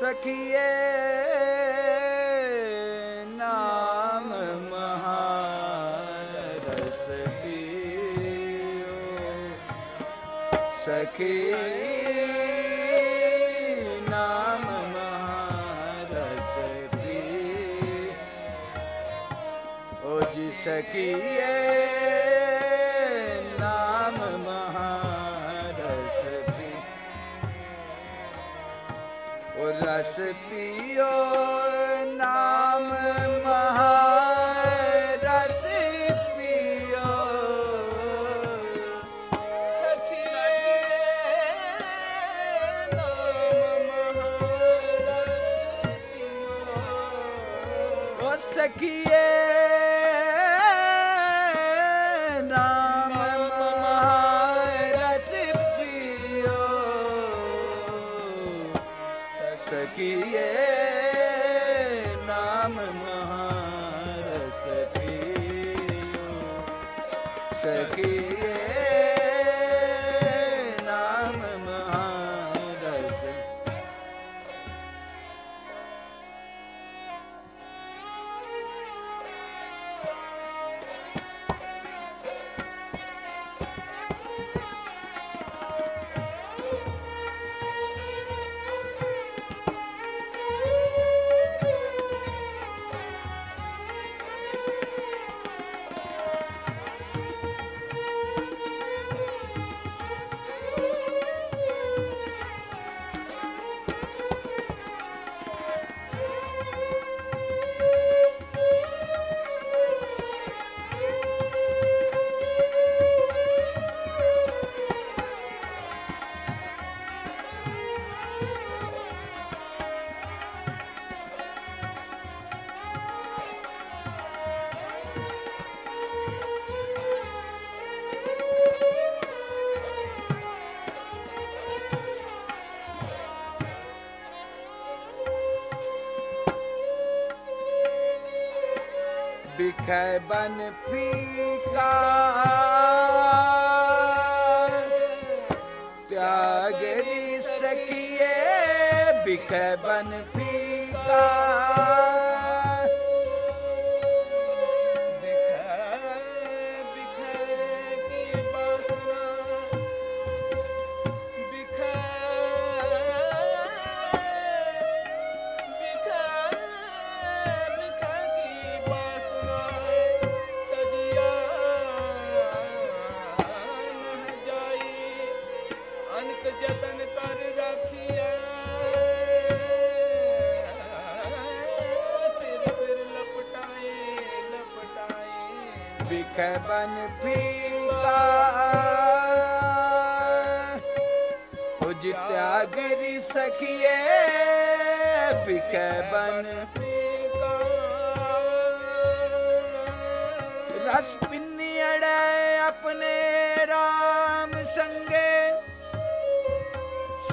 ਸਖੀਏ ਨਾਮ ਮਹਾਰਸ ਪੀਓ ਸਖੀ ਨਾਮ ਮਹਾਰਸ ਪੀ ਓ ਸਖੀਏ ਨਾਮ ਰਸ ਪੀਓ। ਬਿਖੈ ਬਨ ਫੀਕਾ ਤਿਆਗਰੀ ਸਖੀਏ ਬਿਖੈ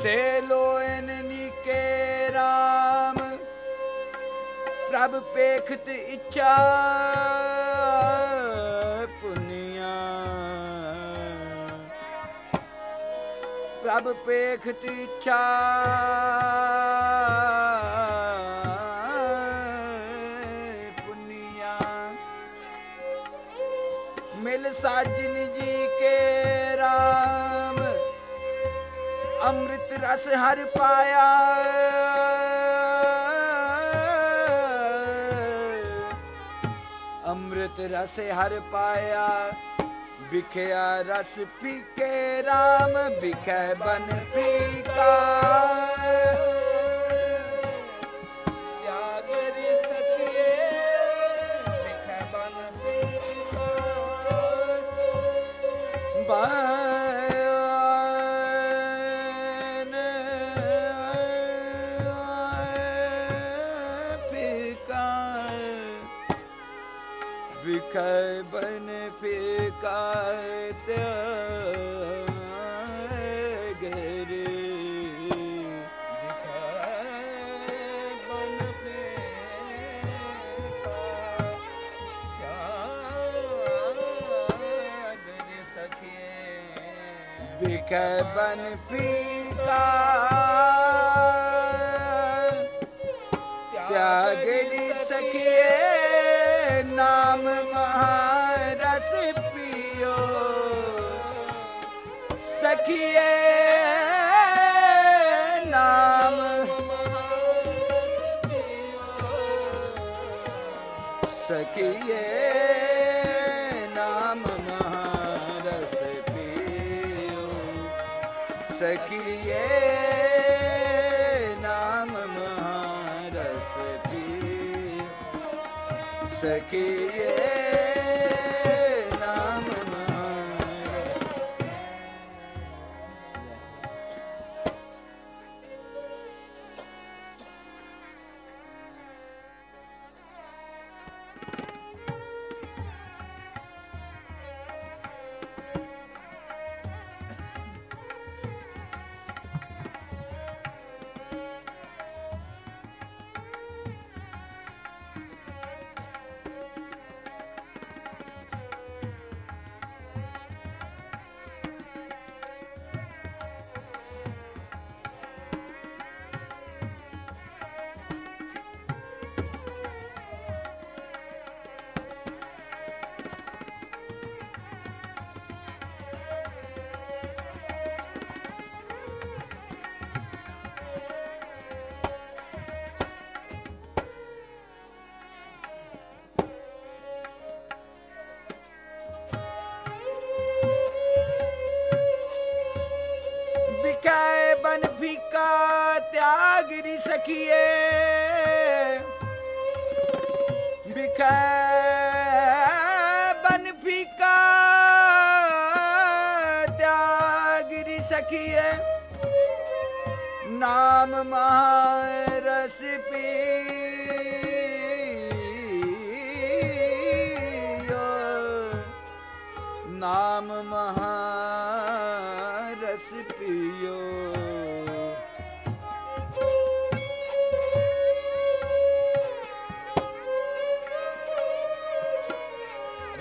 ਸੇ ਲੋਇਨ ਨੀਕੇ RAM ਪ੍ਰਭ ਪੇਖਤ ਇੱਛਾ ਪੁਨੀਆ। ਪ੍ਰਭ ਪੇਖਤ ਇੱਛਾ ਪੁਨੀਆ। ਮਿਲ ਸਾਜਨ ਜੀ ਕੇ RAM ਅੰਮ੍ਰਿਤ ਰਸ ਹਰ ਪਾਇਆ। ਅੰਮ੍ਰਿਤ ਰਸ ਹਰ ਪਾਇਆ। ਵਿਖਿਆ ਰਸ ਪੀਕੇ RAM ਵਿਖੈ ਬਨ ਪੀਕਾ ਵਿਖੇ ਪੀਤਾ ਤਿਆਗਲੀ ਸਖੀਏ ਨਾਮ ਮਹਾਰਸ ਪੀਓ ਨਾਮ ਸਖੀਏ ਸਕੀਏ ਨਾਮ ਸਕੀਏ ਬਿਕਾਏ ਬਨ ਭੀਕਾ ਤਿਆਗ ਨੀ ਸਖੀਏ ਬਿਕਾਏ ਬਨ ਭੀਕਾ ਤਿਆਗ ਨੀ ਸਖੀਏ ਨਾਮ ਨਾਮ ਮਹਾ ਰਸ ਪੀਓ।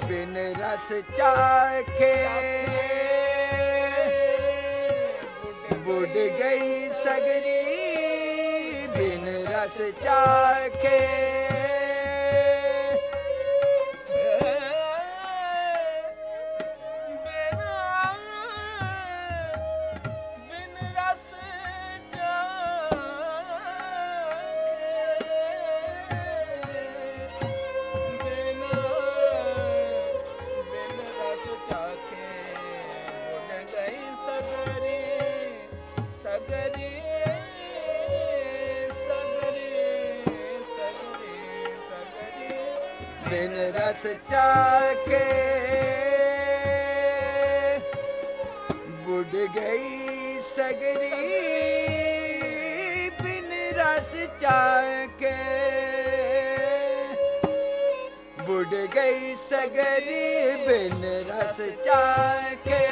ਬਿਨ ਰਸ ਚਾਖੇ ਬੁੱਢ ਗਈ ਸਗਰੀ। ਬਿਨ ਰਸ ਚਾਖੇ ਸਗਰੀ ਬਿਨ ਰਸ ਚਾਕੇ ਬੁੱਢ ਗਈ ਸਗਰੀ ਬਿਨ ਰਸ ਚਾਕੇ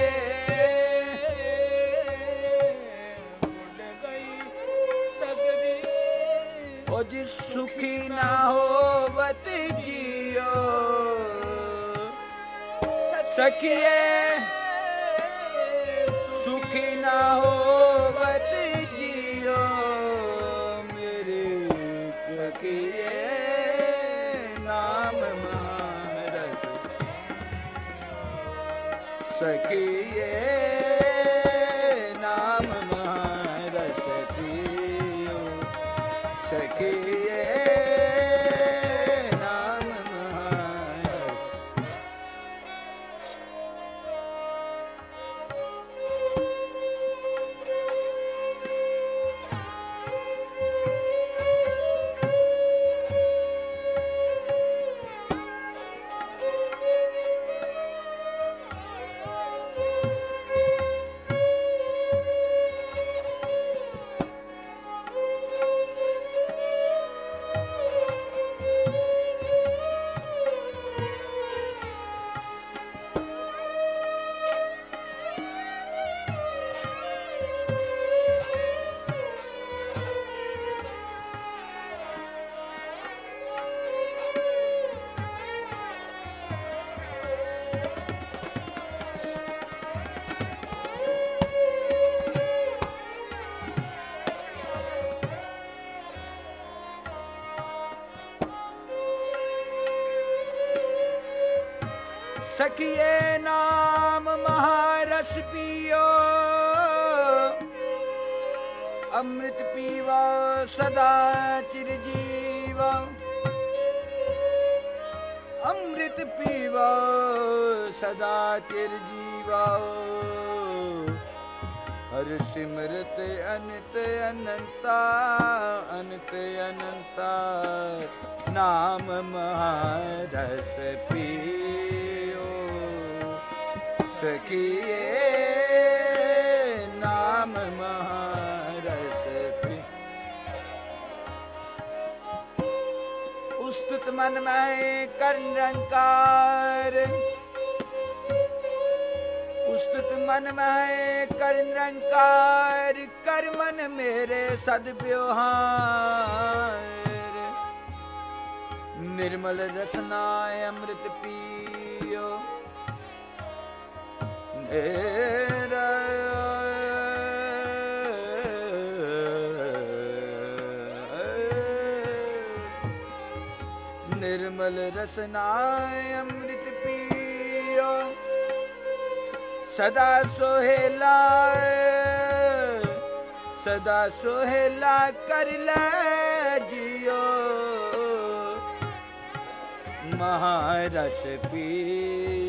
ਉਹ ਜਿਸ ਸੁਖੀ ਨਾ ਹੋਵਤ ਜੀਓ, ਸਖੀਏ ना होवत जियो सखिए सुखी ना होवत ਸਖੀਏ ਨਾਮ ਮਹਾਰਸ ਪੀਓ ਅੰਮ੍ਰਿਤ ਪੀਵਾ ਸਦਾ ਚਿਰ ਜੀਵਾ ਅੰਮ੍ਰਿਤ ਪੀਵਾ ਸਦਾ ਚਿਰ ਜੀਵਾ ਹਰ ਸਿਮਰਤ ਅਨਿਤ ਅਨੰਤਾ ਅਨਿਤ ਅਨੰਤਾ ਨਾਮ ਮਹਾਰਸ ਪੀ ਸਖੀਏ ਨਾਮ ਮਹਾਰਸ ਪੀ ਉਸਤਤ ਮਨ ਮੈਂ ਕਰਨ ਰੰਕਾਰ। ਉਸਤਤ ਮਨ ਮੈਂ ਕਰਨ ਰੰਕਾਰ ਕਰ ਮਨ ਮੇਰੇ ਸਦ ਬਿਵਹਾਰ ਨਿਰਮਲ ਰਸਨਾ ਅੰਮ੍ਰਿਤ ਪੀਓ। ਨਿਰਮਲ ਰਸਨਾ ਅੰਮ੍ਰਿਤ ਪੀਓ ਸਦਾ ਸੋਹਿਲਾ ਸਦਾ ਸੋਹਿਲਾ ਕਰ ਲੈ ਜਿਓ ਮਹਾਰਸ ਪੀ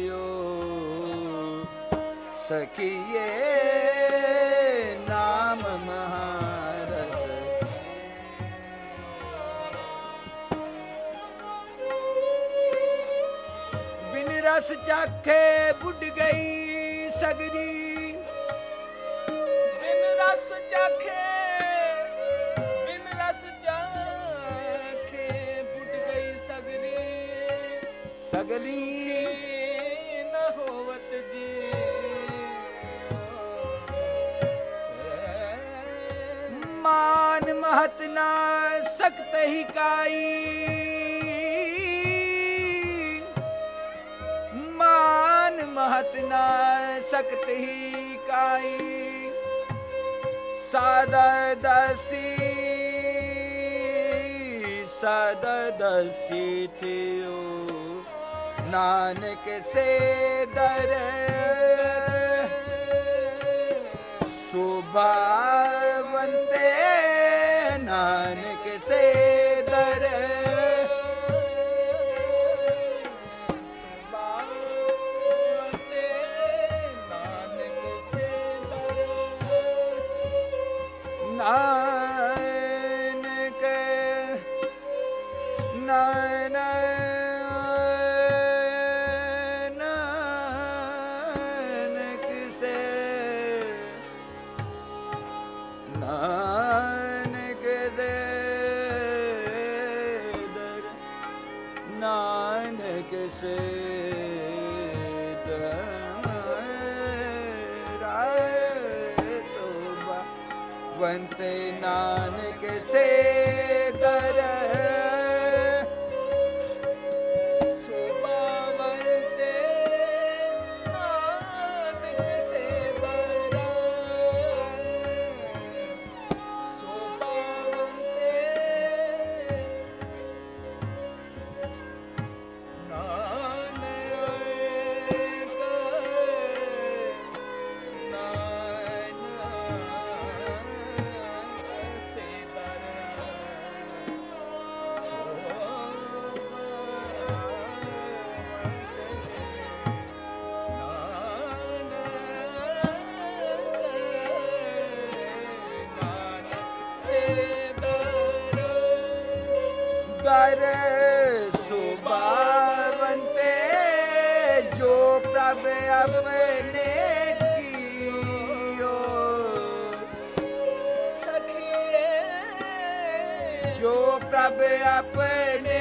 ਸਖੀਏ ਨਾਮ ਮਹਾਰਸ ਬਿਨ ਰਸ ਚਾਖੇ ਬੁੱਢ ਗਈ ਸਗਰੀ ਬਿਨ ਰਸ ਚਾਖੇ ਬਿਨ ਰਸ ਚਾਖੇ ਬੁੱਢ ਗਈ ਸਗਰੀ ਸਗਰੀ ਸਕਤ ਕਾਈ। ਮਾਨ ਮਹਤ ਨਾ ਸਕਤ ਹੀ ਕਾਈ। ਸਾਦਾ ਦਸੀ ਸਾਦਾ ਦਸੀ ਥਿਓ ਨਾਨਕ ਸੇ ਦਰ। ਸੁਭਾਵੰਤੇ ਨਾਨਕ ਵੰਤੇ ਨਾਨਕ ਸੇ ਦਰ ਪ੍ਰਭ ਆਪਣੇ